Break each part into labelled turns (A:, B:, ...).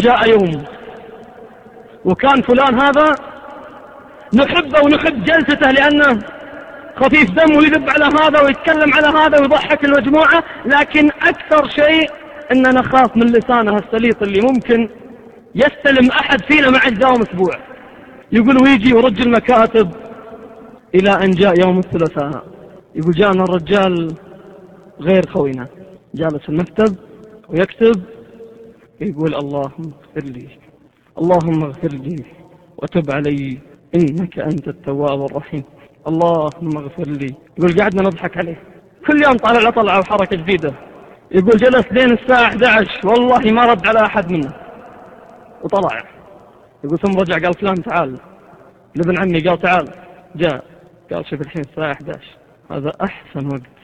A: جاء يوم وكان فلان هذا نحبه ونحب جلسته لأنه خفيف دم ويذب على هذا ويتكلم على هذا ويضحك المجموعة لكن أكثر شيء أننا نخاف من لسانه السليط اللي ممكن يستلم أحد فينا مع الدوام أسبوع. يقول ويجي ورج المكاتب إلى أن جاء يوم الثلاثاء. يقول جاءنا الرجال غير خوينا. جالس في المكتب ويكتب يقول اللهم اغفر لي اللهم اغفر لي وتب علي إنك أنت التواب الرحيم. اللهم اغفر لي. يقول قعدنا نضحك عليه. كل يوم طالع طلعة وحركة جديدة. يقول جلس لين الساعة 11 والله ما رد على أحد منه وطلع. يقول ثم رجع قال فلان تعال. لابن عمي قال تعال. جاء. قال شوف الحين الساعة 11 هذا أحسن وقت.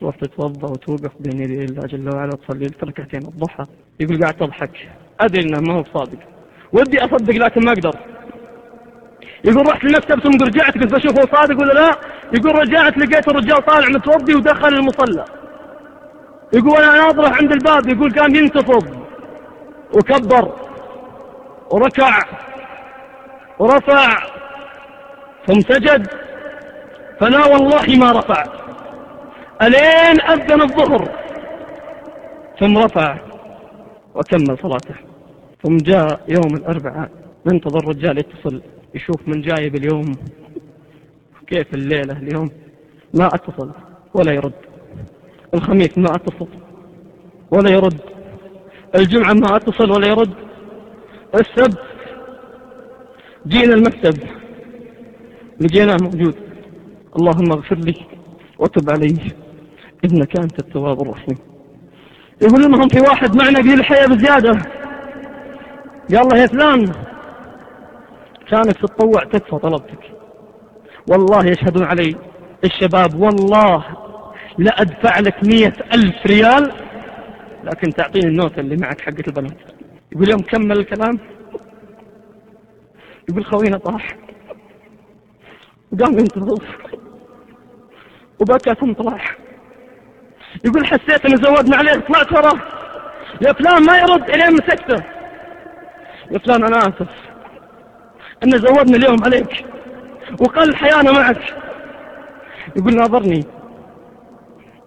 A: تروح تتوضا وتوقف بين يدي الله جل وعلا وتصلي لك ركعتين الضحى. يقول قاعد تضحك. أدري إنه ما هو صادق. ودي أصدق لكن ما أقدر. يقول رحت المكتب ثم رجعت قلت بشوف هو صادق ولا لا. يقول رجعت لقيت الرجال طالع متوضي ودخل المصلى. يقول أنا ناظره عند الباب يقول كان ينتفض وكبر. وركع. ورفع. ثم سجد. فلا والله ما رفع. ألين أذن الظهر. ثم رفع. وكمل صلاته. ثم جاء يوم الأربعاء. ننتظر الرجال يتصل يشوف من جايب اليوم. كيف الليلة اليوم؟ ما أتصل ولا يرد. الخميس ما أتصل ولا يرد. الجمعة ما أتصل ولا يرد. السبت جينا المكتب. لقيناه موجود. اللهم اغفر لي وتب علي. إنك أنت التواب الرحيم. يقول لهم في واحد معنا قليل الحياة بزيادة له يا فلان. كانك تتطوع تكفى طلبتك. والله يشهدون علي الشباب والله لا أدفع لك مية ألف ريال لكن تعطيني النوتة اللي معك حقة البنات. يقول يوم كمل الكلام يقول خوينا طاح. وقام ينتظر. وبكى ثم طلع يقول حسيت إن زودنا عليه طلعت وراه. يا فلان ما يرد الين مسكته يا فلان أنا آسف. إن زودنا اليوم عليك. وقل حيانا معك. يقول ناظرني.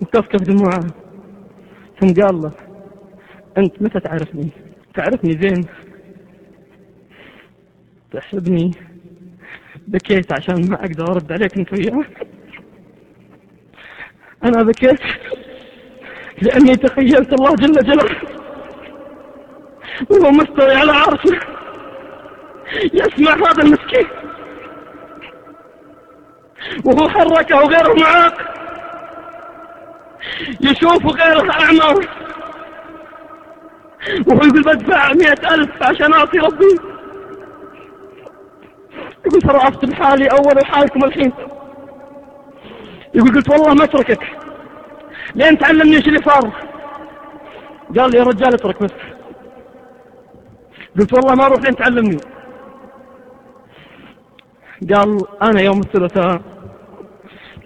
A: وكفكف دموعه. ثم قال له أنت متى تعرفني؟ تعرفني زين تحبني بكيت عشان ما أقدر أرد عليك أنت وياه. أنا بكيت. لأني تخيلت الله جل جلاله. وهو مستوي على عرشه. يسمع هذا المسكين. وهو حركه وغيره معاق. يشوف غيره أعمى. وهو يقول بدفع مئة ألف عشان أعطي ربي. يقول ترى أفتن حالي أول حالكم الحين. يقول قلت والله ما اتركك. لين تعلمني إيش اللي صار؟ قال لي يا رجال اترك بس. قلت والله ما أروح لين تعلمني. قال أنا يوم الثلاثاء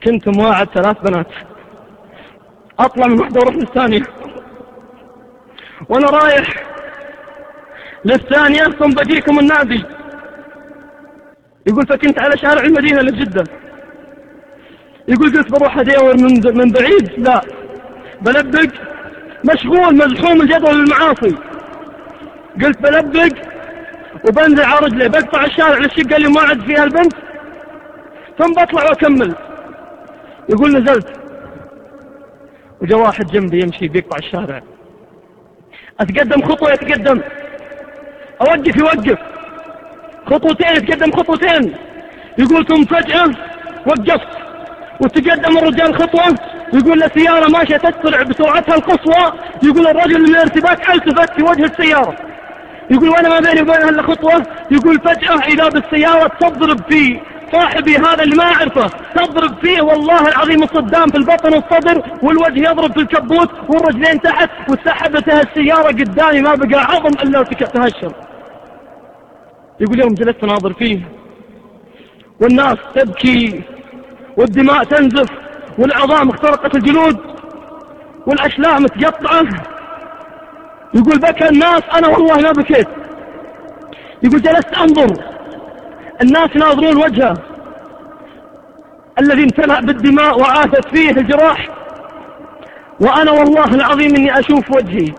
A: كنت مواعد ثلاث بنات. اطلع من واحدة وأروح للثانية. وأنا رايح للثانية ثم بجيكم النادي. يقول فكنت على شارع المدينة لجدة. يقول قلت بروح أدور من من بعيد؟ لا. بلبق. مشغول مزحوم الجدول المعاصي. قلت بلبق وبنزل على رجلي. بقطع الشارع للشقه اللي ما عد فيها البنت. ثم بطلع وأكمل. يقول نزلت. وجا واحد جنبي يمشي بيقطع الشارع. أتقدم خطوة يتقدم. أوقف يوقف. خطوتين يتقدم خطوتين. يقول ثم فجأة وقفت. وتقدم الرجال خطوة يقول له سيارة ماشية تسرع بسرعتها القصوى يقول الرجل من الارتباك ألتفت في وجه السيارة. يقول وأنا ما بيني وبينها الا خطوة يقول فجأة إذا بالسيارة تضرب في صاحبي هذا اللي ما أعرفه تضرب فيه والله العظيم الصدام في البطن والصدر والوجه يضرب في الكبوت والرجلين تحت وسحبتها السيارة قدامي ما بقى عظم إلا تهشر يقول يوم جلست اناظر فيه والناس تبكي والدماء تنزف والعظام اخترقت الجلود والأشلاء متقطعة يقول بكى الناس أنا والله ما بكيت. يقول جلست أنظر الناس ناظرون وجهه. الذي امتلأ بالدماء وعاثت فيه الجراح. وأنا والله العظيم إني أشوف وجهي.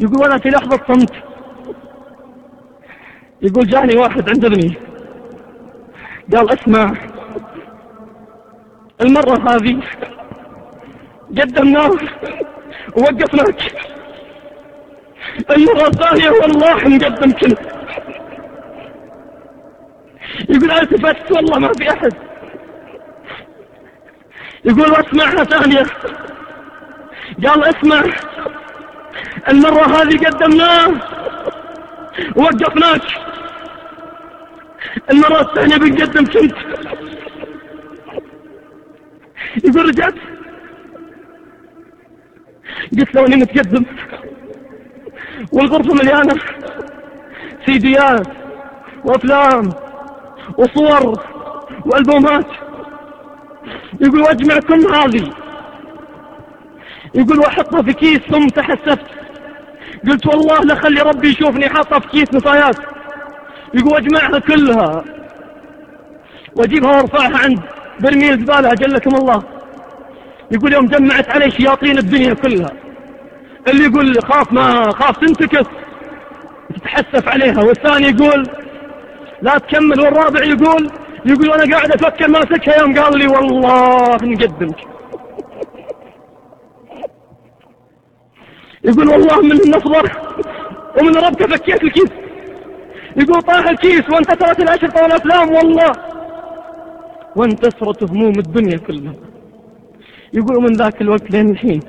A: يقول أنا في لحظة صمت. يقول جاني واحد عند ابني. قال اسمع المرة هذه. قدمناه. ووقفناك. المرة الثانية والله نقدم كنت يقول التفت والله ما في أحد. يقول واسمعها ثانية. قال اسمع. المرة هذه قدمناه. ووقفناك. المرة الثانية بنقدم كنت. يقول رجعت قلت له إني متقدم. والغرفة مليانة سيديات وأفلام وصور وألبومات. يقول وأجمع كل هذه. يقول وأحطها في كيس ثم تحسفت قلت والله لخلي ربي يشوفني حاطها في كيس نصايات. يقول وأجمعها كلها. وأجيبها وأرفعها عند برميل زبالة أجلكم الله. يقول يوم جمعت علي شياطين الدنيا كلها. اللي يقول خاف ما خاف تنتكس. تتحسف عليها. والثاني يقول لا تكمل. والرابع يقول يقول وأنا قاعد أفكر ماسكها. يوم قال لي والله نقدمك. يقول والله من النفضة ومن ربك فكيت الكيس. يقول طاح الكيس وانتصرت الأشرطة والأفلام والله وانتصرت هموم الدنيا كلها. يقول من ذاك الوقت لين الحين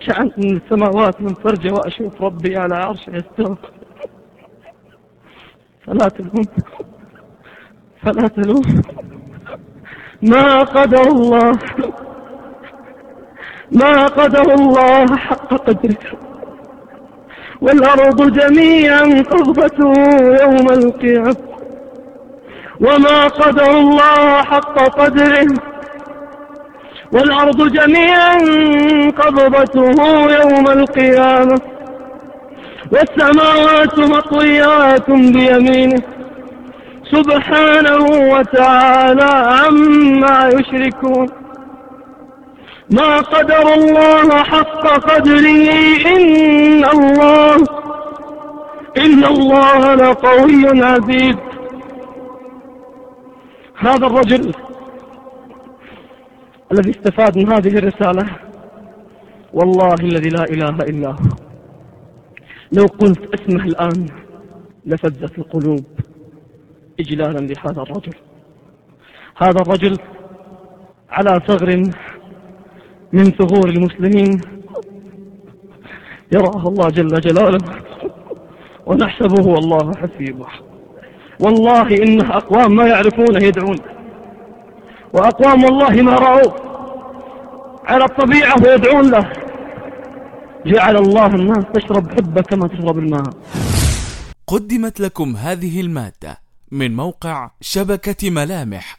A: شعنت من السماوات من فرجة وأشوف ربي على عرشه يستوى. فلا تلوم فلا تلوم. ما قدر الله ما قدر الله حق قدره. والأرض جميعا قبضته يوم القيامة. وما قدر الله حق قدره. والأرض جميعا قبضته يوم القيامة. والسماوات مطويات بيمينه. سبحانه وتعالى عما يشركون. ما قدر الله حق قدره إن الله إن الله لقوي عزيز. هذا الرجل الذي استفاد من هذه الرسالة والله الذي لا إله إلا هو. لو قلت اسمه الآن لفزت القلوب إجلالا لهذا الرجل. هذا الرجل على ثغر من ثغور المسلمين. يراه الله جل جلاله ونحسبه والله حسيبه. والله إنه أقوام ما يعرفونه يدعون. وأقوام والله ما رأوه على الطبيعة ويدعون له. جعل الله الناس تشرب حبة كما تشرب الماء.
B: قدمت لكم هذه المادة من موقع شبكة ملامح.